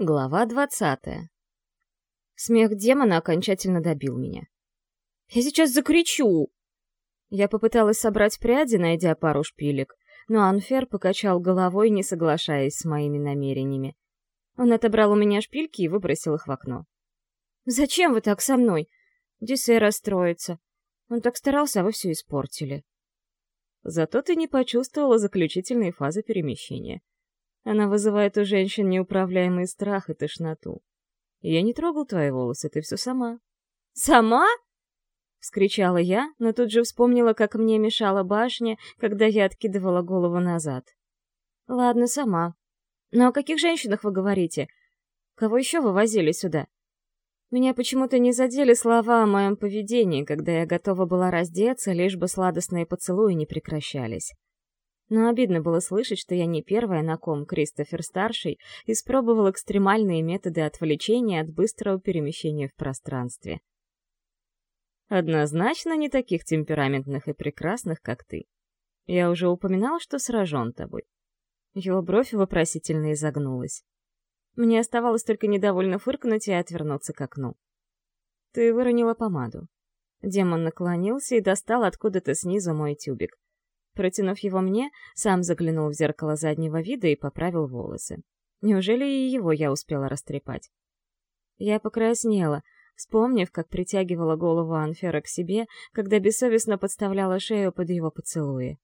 Глава двадцатая. Смех демона окончательно добил меня. «Я сейчас закричу!» Я попыталась собрать пряди, найдя пару шпилек, но Анфер покачал головой, не соглашаясь с моими намерениями. Он отобрал у меня шпильки и выбросил их в окно. «Зачем вы так со мной? Дисей расстроится. Он так старался, а вы все испортили». Зато ты не почувствовала заключительные фазы перемещения. Она вызывает у женщин неуправляемый страх и тошноту. Я не трогал твои волосы, ты все сама. «Сама?» — вскричала я, но тут же вспомнила, как мне мешала башня, когда я откидывала голову назад. «Ладно, сама. Но о каких женщинах вы говорите? Кого еще вы возили сюда?» Меня почему-то не задели слова о моем поведении, когда я готова была раздеться, лишь бы сладостные поцелуи не прекращались. Но обидно было слышать, что я не первая, на ком Кристофер-старший испробовал экстремальные методы отвлечения от быстрого перемещения в пространстве. Однозначно не таких темпераментных и прекрасных, как ты. Я уже упоминал, что сражен тобой. Его бровь вопросительно изогнулась. Мне оставалось только недовольно фыркнуть и отвернуться к окну. Ты выронила помаду. Демон наклонился и достал откуда-то снизу мой тюбик. Протянув его мне, сам заглянул в зеркало заднего вида и поправил волосы. Неужели и его я успела растрепать? Я покраснела, вспомнив, как притягивала голову Анфера к себе, когда бессовестно подставляла шею под его поцелуи.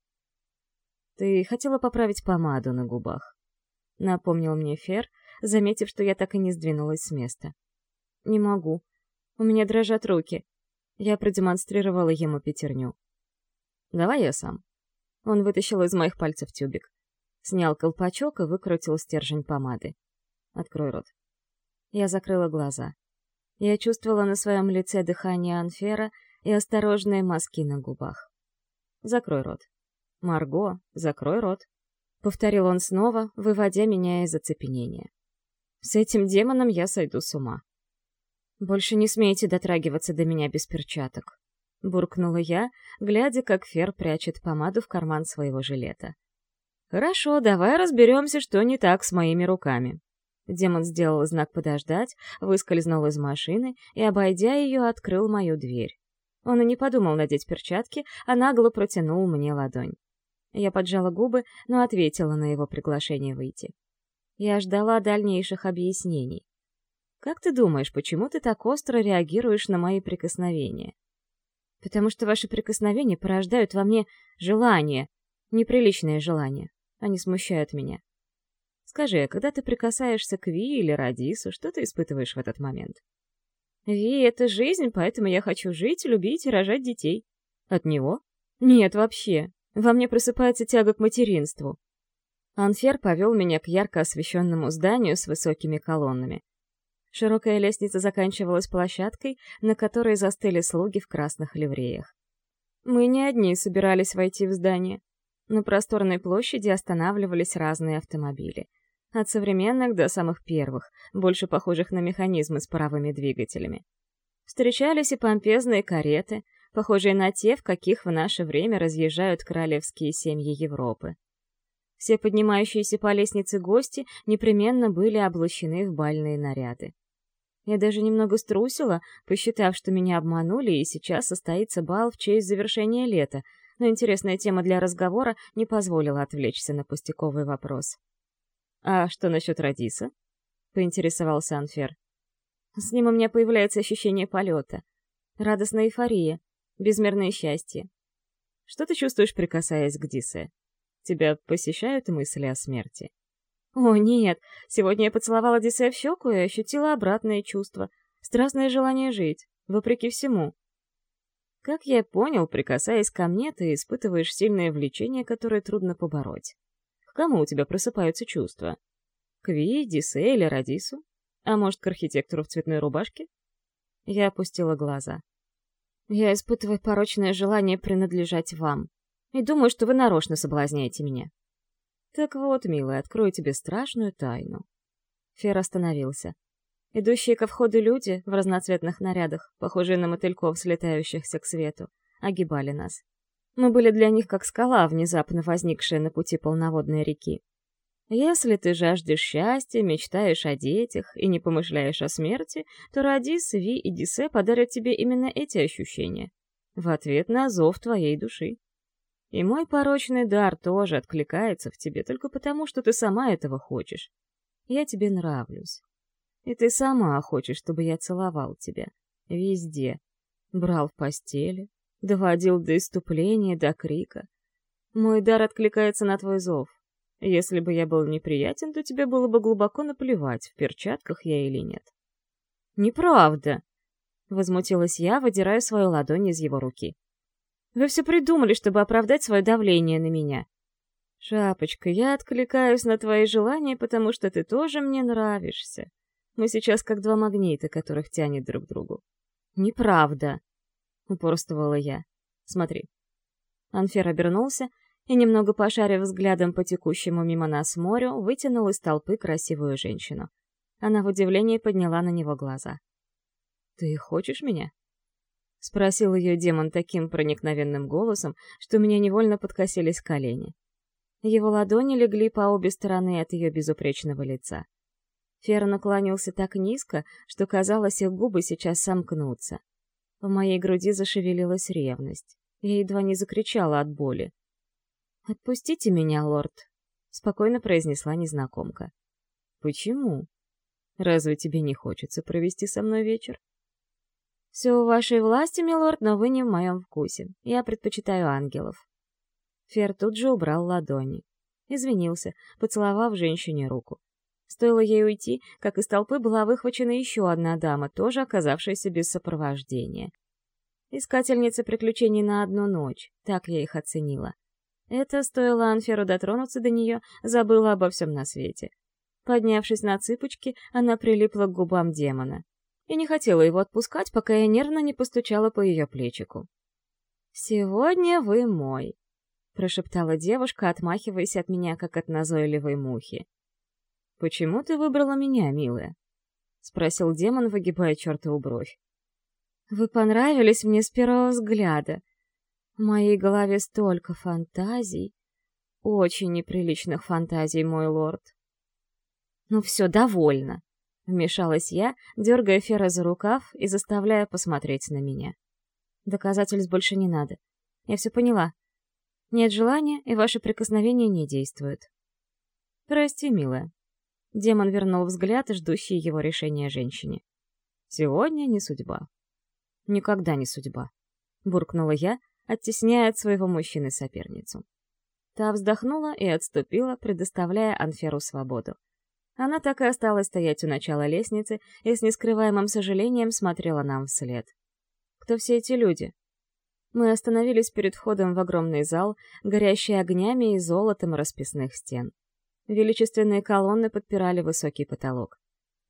«Ты хотела поправить помаду на губах», — напомнил мне Фер, заметив, что я так и не сдвинулась с места. «Не могу. У меня дрожат руки». Я продемонстрировала ему пятерню. «Давай я сам», он вытащил из моих пальцев тюбик. Снял колпачок и выкрутил стержень помады. «Открой рот». Я закрыла глаза. Я чувствовала на своем лице дыхание Анфера и осторожные мазки на губах. «Закрой рот». «Марго, закрой рот», — повторил он снова, выводя меня из оцепенения. «С этим демоном я сойду с ума». «Больше не смейте дотрагиваться до меня без перчаток», буркнула я, глядя, как Фер прячет помаду в карман своего жилета. «Хорошо, давай разберемся, что не так с моими руками». Демон сделал знак «подождать», выскользнул из машины и, обойдя ее, открыл мою дверь. Он и не подумал надеть перчатки, а нагло протянул мне ладонь. Я поджала губы, но ответила на его приглашение выйти. Я ждала дальнейших объяснений. «Как ты думаешь, почему ты так остро реагируешь на мои прикосновения?» Потому что ваши прикосновения порождают во мне желание, неприличное желание. Они смущают меня. Скажи, а когда ты прикасаешься к Ви или Радису, что ты испытываешь в этот момент? Ви — это жизнь, поэтому я хочу жить, любить и рожать детей. От него? Нет, вообще. Во мне просыпается тяга к материнству. Анфер повел меня к ярко освещенному зданию с высокими колоннами. Широкая лестница заканчивалась площадкой, на которой застыли слуги в красных ливреях. Мы не одни собирались войти в здание. На просторной площади останавливались разные автомобили. От современных до самых первых, больше похожих на механизмы с паровыми двигателями. Встречались и помпезные кареты, похожие на те, в каких в наше время разъезжают королевские семьи Европы. Все поднимающиеся по лестнице гости непременно были облачены в бальные наряды. Я даже немного струсила, посчитав, что меня обманули, и сейчас состоится бал в честь завершения лета, но интересная тема для разговора не позволила отвлечься на пустяковый вопрос. «А что насчет Радиса?» — поинтересовался Анфер. «С ним у меня появляется ощущение полета. Радостная эйфория, безмерное счастье. Что ты чувствуешь, прикасаясь к Дисе? Тебя посещают мысли о смерти?» О, нет, сегодня я поцеловала Диссе в щеку и ощутила обратное чувство. Страстное желание жить, вопреки всему. Как я понял, прикасаясь ко мне, ты испытываешь сильное влечение, которое трудно побороть. К кому у тебя просыпаются чувства? К Ви, Дисе или Радису? А может, к архитектору в цветной рубашке? Я опустила глаза. Я испытываю порочное желание принадлежать вам. И думаю, что вы нарочно соблазняете меня. «Так вот, милая, открою тебе страшную тайну». Фер остановился. Идущие ко входу люди в разноцветных нарядах, похожие на мотыльков, слетающихся к свету, огибали нас. Мы были для них как скала, внезапно возникшая на пути полноводной реки. Если ты жаждешь счастья, мечтаешь о детях и не помышляешь о смерти, то Радис, Ви и Дисе подарят тебе именно эти ощущения. В ответ на зов твоей души. И мой порочный дар тоже откликается в тебе только потому, что ты сама этого хочешь. Я тебе нравлюсь. И ты сама хочешь, чтобы я целовал тебя. Везде. Брал в постели, доводил до иступления, до крика. Мой дар откликается на твой зов. Если бы я был неприятен, то тебе было бы глубоко наплевать, в перчатках я или нет. «Неправда!» — возмутилась я, выдирая свою ладонь из его руки. «Вы все придумали, чтобы оправдать свое давление на меня. Шапочка, я откликаюсь на твои желания, потому что ты тоже мне нравишься. Мы сейчас как два магнита, которых тянет друг к другу». «Неправда!» — упорствовала я. «Смотри». Анфер обернулся и, немного пошарив взглядом по текущему мимо нас морю, вытянул из толпы красивую женщину. Она в удивлении подняла на него глаза. «Ты хочешь меня?» — спросил ее демон таким проникновенным голосом, что у меня невольно подкосились колени. Его ладони легли по обе стороны от ее безупречного лица. Фер наклонился так низко, что казалось, их губы сейчас сомкнутся. В моей груди зашевелилась ревность. Я едва не закричала от боли. «Отпустите меня, лорд», — спокойно произнесла незнакомка. «Почему? Разве тебе не хочется провести со мной вечер?» «Все в вашей власти, милорд, но вы не в моем вкусе. Я предпочитаю ангелов». Фер тут же убрал ладони. Извинился, поцеловав женщине руку. Стоило ей уйти, как из толпы была выхвачена еще одна дама, тоже оказавшаяся без сопровождения. Искательница приключений на одну ночь, так я их оценила. Это стоило Анферу дотронуться до нее, забыла обо всем на свете. Поднявшись на цыпочки, она прилипла к губам демона. И не хотела его отпускать, пока я нервно не постучала по ее плечику. «Сегодня вы мой», — прошептала девушка, отмахиваясь от меня, как от назойливой мухи. «Почему ты выбрала меня, милая?» — спросил демон, выгибая чертову бровь. «Вы понравились мне с первого взгляда. В моей голове столько фантазий. Очень неприличных фантазий, мой лорд». «Ну все, довольно», — вмешалась я, дергая Фера за рукав и заставляя посмотреть на меня. «Доказательств больше не надо. Я все поняла. Нет желания, и ваши прикосновения не действуют». «Прости, милая», Демон вернул взгляд, ждущий его решения женщине. «Сегодня не судьба». «Никогда не судьба», — буркнула я, оттесняя от своего мужчины соперницу. Та вздохнула и отступила, предоставляя Анферу свободу. Она так и осталась стоять у начала лестницы и с нескрываемым сожалением смотрела нам вслед. «Кто все эти люди?» Мы остановились перед входом в огромный зал, горящий огнями и золотом расписных стен. Величественные колонны подпирали высокий потолок.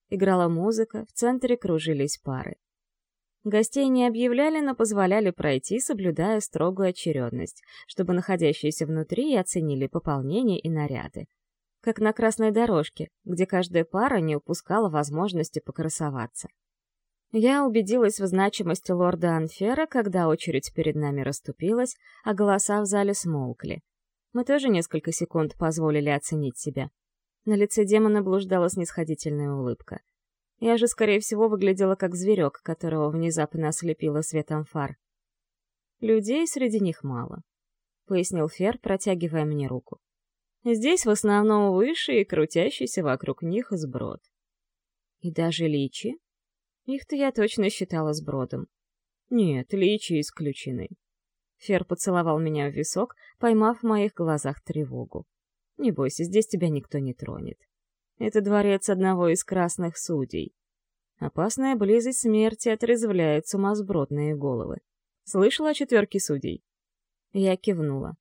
Играла музыка, в центре кружились пары. Гостей не объявляли, но позволяли пройти, соблюдая строгую очередность, чтобы находящиеся внутри оценили пополнение и наряды. Как на красной дорожке, где каждая пара не упускала возможности покрасоваться. Я убедилась в значимости лорда Анфера, когда очередь перед нами расступилась, а голоса в зале смолкли. Мы тоже несколько секунд позволили оценить себя. На лице демона блуждала снисходительная улыбка. Я же, скорее всего, выглядела как зверек, которого внезапно ослепило светом фар. Людей среди них мало, — пояснил Фер, протягивая мне руку. Здесь в основном выше и крутящийся вокруг них сброд. И даже личи? Их-то я точно считала сбродом. Нет, личи исключены. Фер поцеловал меня в висок, поймав в моих глазах тревогу. «Не бойся, здесь тебя никто не тронет. Это дворец одного из красных судей. Опасная близость смерти отрезвляет сумасбродные головы. Слышала о четверке судей?» Я кивнула.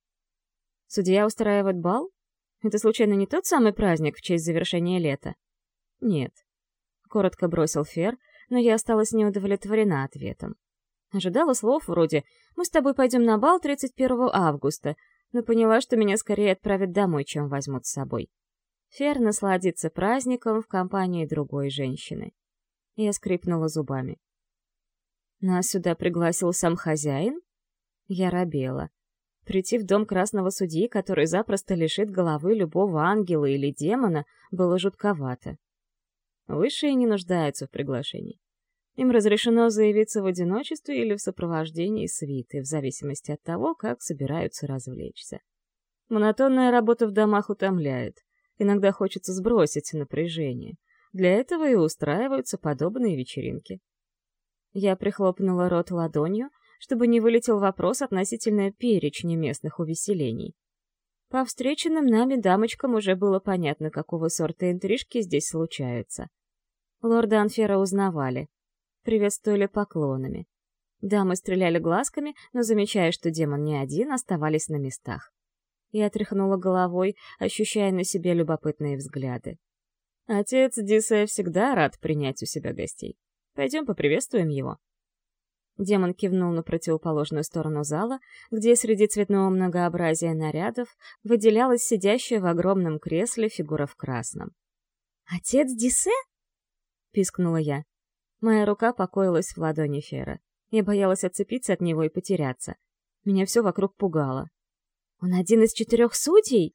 «Судья устраивает бал? Это случайно не тот самый праздник в честь завершения лета?» «Нет», — коротко бросил Фер, но я осталась неудовлетворена ответом. Ожидала слов вроде «Мы с тобой пойдем на бал 31 августа», но поняла, что меня скорее отправят домой, чем возьмут с собой. Фер насладится праздником в компании другой женщины. Я скрипнула зубами. «Нас сюда пригласил сам хозяин?» Я робела. Прийти в дом красного судьи, который запросто лишит головы любого ангела или демона, было жутковато. Высшие не нуждаются в приглашении. Им разрешено заявиться в одиночестве или в сопровождении свиты, в зависимости от того, как собираются развлечься. Монотонная работа в домах утомляет. Иногда хочется сбросить напряжение. Для этого и устраиваются подобные вечеринки. Я прихлопнула рот ладонью, чтобы не вылетел вопрос относительно перечня местных увеселений. По встреченным нами дамочкам уже было понятно, какого сорта интрижки здесь случаются. Лорда Анфера узнавали, приветствовали поклонами. Дамы стреляли глазками, но, замечая, что демон не один, оставались на местах. Я тряхнула головой, ощущая на себе любопытные взгляды. Отец Дисе всегда рад принять у себя гостей. Пойдем поприветствуем его. Демон кивнул на противоположную сторону зала, где среди цветного многообразия нарядов выделялась сидящая в огромном кресле фигура в красном. «Отец Дисе?» — пискнула я. Моя рука покоилась в ладони Фера. Я боялась отцепиться от него и потеряться. Меня все вокруг пугало. «Он один из четырех судей?»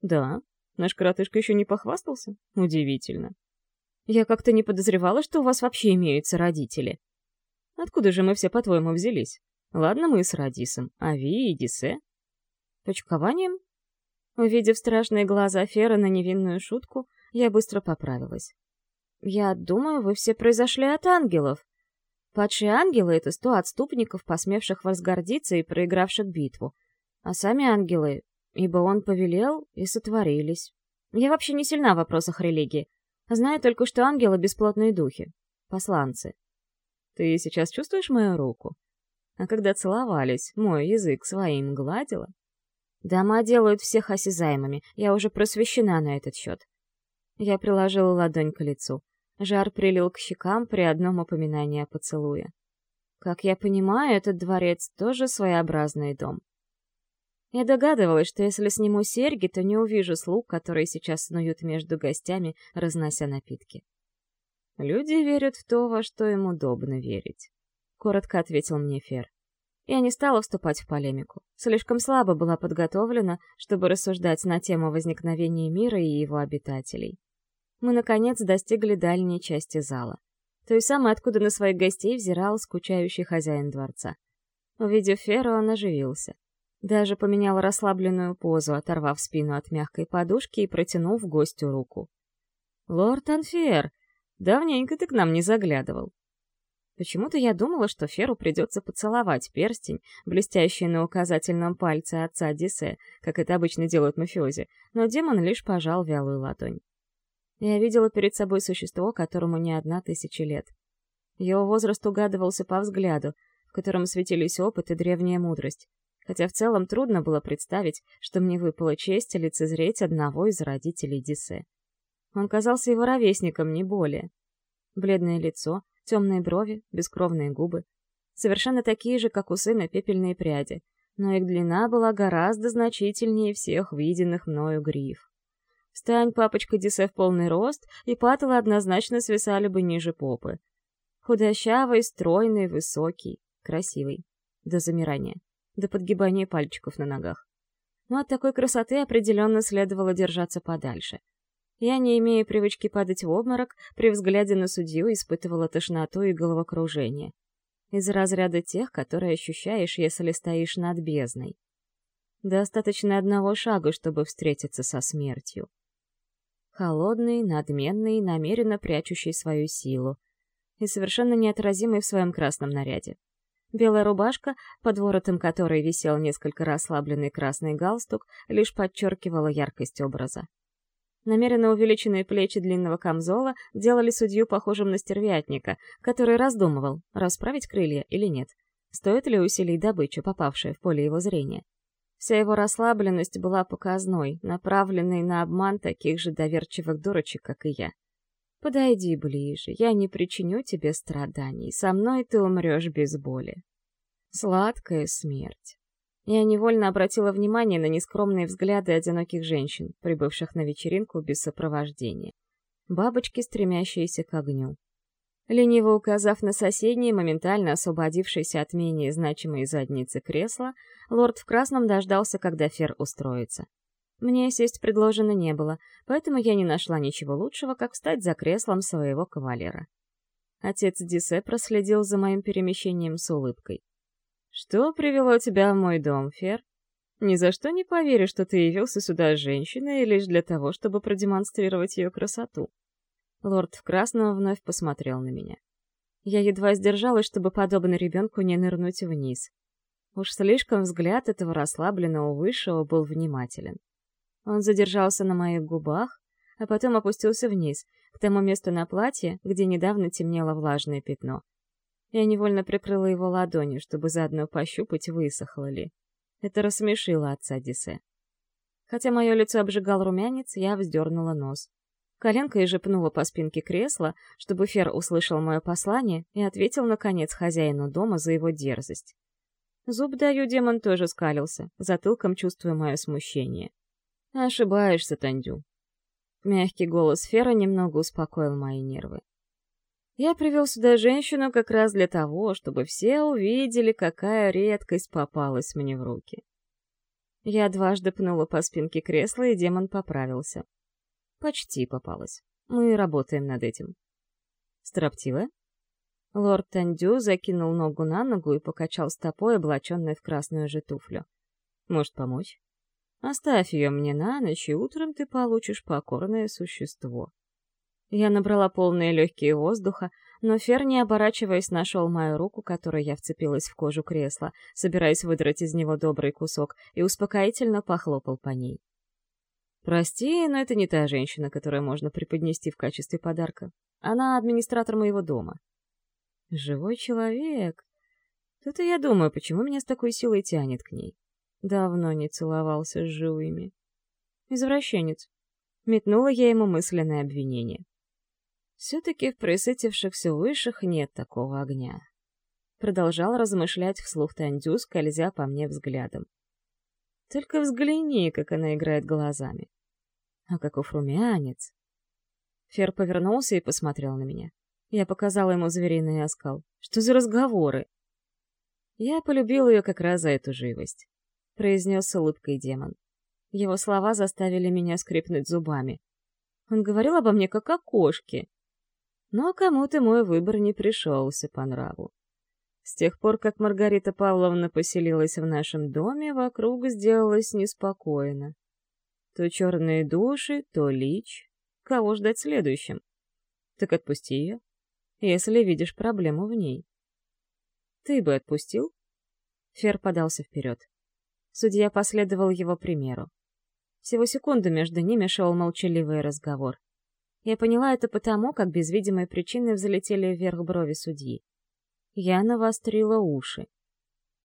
«Да. Наш коротышка еще не похвастался? Удивительно. Я как-то не подозревала, что у вас вообще имеются родители. Откуда же мы все, по-твоему, взялись? Ладно, мы с Радисом, а Ви и Дисе?» «Почкованием?» Увидев страшные глаза Фера на невинную шутку, я быстро поправилась. Я думаю, вы все произошли от ангелов. Падшие ангелы — это сто отступников, посмевших возгордиться и проигравших битву. А сами ангелы, ибо он повелел, и сотворились. Я вообще не сильна в вопросах религии. Знаю только, что ангелы — бесплотные духи. Посланцы. Ты сейчас чувствуешь мою руку? А когда целовались, мой язык своим гладила? Дома делают всех осязаемыми, я уже просвещена на этот счет. Я приложила ладонь к лицу. Жар прилил к щекам при одном упоминании о поцелуе. Как я понимаю, этот дворец тоже своеобразный дом. Я догадывалась, что если сниму серьги, то не увижу слуг, которые сейчас снуют между гостями, разнося напитки. Люди верят в то, во что им удобно верить. Коротко ответил мне Фер. Я не стала вступать в полемику. Слишком слабо была подготовлена, чтобы рассуждать на тему возникновения мира и его обитателей мы, наконец, достигли дальней части зала. Той самой, откуда на своих гостей взирал скучающий хозяин дворца. Увидев Феру, он оживился. Даже поменял расслабленную позу, оторвав спину от мягкой подушки и протянув гостю руку. «Лорд Анфер, давненько ты к нам не заглядывал». Почему-то я думала, что Феру придется поцеловать перстень, блестящий на указательном пальце отца Дисе, как это обычно делают мафиози, но демон лишь пожал вялую ладонь. Я видела перед собой существо, которому не одна тысяча лет. Его возраст угадывался по взгляду, в котором светились опыт и древняя мудрость, хотя в целом трудно было представить, что мне выпала честь лицезреть одного из родителей Дисе. Он казался его ровесником, не более. Бледное лицо, темные брови, бескровные губы. Совершенно такие же, как у сына, пепельные пряди, но их длина была гораздо значительнее всех виденных мною гриф. Стань папочка Дисе в полный рост, и патлы однозначно свисали бы ниже попы. Худощавый, стройный, высокий, красивый. До замирания. До подгибания пальчиков на ногах. Но от такой красоты определенно следовало держаться подальше. Я, не имея привычки падать в обморок, при взгляде на судью испытывала тошноту и головокружение. Из разряда тех, которые ощущаешь, если стоишь над бездной. Достаточно одного шага, чтобы встретиться со смертью. Холодный, надменный, намеренно прячущий свою силу. И совершенно неотразимый в своем красном наряде. Белая рубашка, под воротом которой висел несколько расслабленный красный галстук, лишь подчеркивала яркость образа. Намеренно увеличенные плечи длинного камзола делали судью похожим на стервятника, который раздумывал, расправить крылья или нет. Стоит ли усилий добычу, попавшая в поле его зрения? Вся его расслабленность была показной, направленной на обман таких же доверчивых дурочек, как и я. «Подойди ближе, я не причиню тебе страданий, со мной ты умрешь без боли». Сладкая смерть. Я невольно обратила внимание на нескромные взгляды одиноких женщин, прибывших на вечеринку без сопровождения. Бабочки, стремящиеся к огню. Лениво указав на соседнее, моментально освободившееся от менее значимой задницы кресло, лорд в красном дождался, когда Фер устроится. Мне сесть предложено не было, поэтому я не нашла ничего лучшего, как встать за креслом своего кавалера. Отец Дисе проследил за моим перемещением с улыбкой. «Что привело тебя в мой дом, Фер? Ни за что не поверю, что ты явился сюда с женщиной лишь для того, чтобы продемонстрировать ее красоту». Лорд в красном вновь посмотрел на меня. Я едва сдержалась, чтобы, подобно ребенку, не нырнуть вниз. Уж слишком взгляд этого расслабленного высшего был внимателен. Он задержался на моих губах, а потом опустился вниз, к тому месту на платье, где недавно темнело влажное пятно. Я невольно прикрыла его ладонью, чтобы заодно пощупать, высохло ли. Это рассмешило отца Дисе. Хотя мое лицо обжигал румянец, я вздернула нос. Коленкой же пнула по спинке кресла, чтобы Фер услышал мое послание и ответил, наконец, хозяину дома за его дерзость. Зуб даю, демон тоже скалился, затылком чувствуя мое смущение. «Ошибаешься, Тандю». Мягкий голос Фера немного успокоил мои нервы. Я привел сюда женщину как раз для того, чтобы все увидели, какая редкость попалась мне в руки. Я дважды пнула по спинке кресла, и демон поправился. Почти попалась. Мы работаем над этим. Строптивая? Лорд Тандю закинул ногу на ногу и покачал стопой, облаченной в красную же туфлю. Может помочь? Оставь ее мне на ночь, и утром ты получишь покорное существо. Я набрала полные легкие воздуха, но Фер, не оборачиваясь, нашел мою руку, которой я вцепилась в кожу кресла, собираясь выдрать из него добрый кусок, и успокоительно похлопал по ней. «Прости, но это не та женщина, которую можно преподнести в качестве подарка. Она администратор моего дома». «Живой человек. Тут и я думаю, почему меня с такой силой тянет к ней. Давно не целовался с живыми. Извращенец. Метнула я ему мысленное обвинение. Все-таки в присытившихся высших нет такого огня. Продолжал размышлять вслух Тандю, скользя по мне взглядом. Только взгляни, как она играет глазами. А каков румянец! Фер повернулся и посмотрел на меня. Я показала ему звериный оскал. Что за разговоры? Я полюбил ее как раз за эту живость, произнес с улыбкой демон. Его слова заставили меня скрипнуть зубами. Он говорил обо мне как о кошке. Но кому-то мой выбор не пришелся по нраву. С тех пор, как Маргарита Павловна поселилась в нашем доме, вокруг сделалось неспокойно. То черные души, то лич. Кого ждать следующим? Так отпусти ее, если видишь проблему в ней. Ты бы отпустил? Фер подался вперед. Судья последовал его примеру. Всего секунду между ними шел молчаливый разговор. Я поняла это потому, как без видимой причины взлетели вверх брови судьи. Я навострила уши.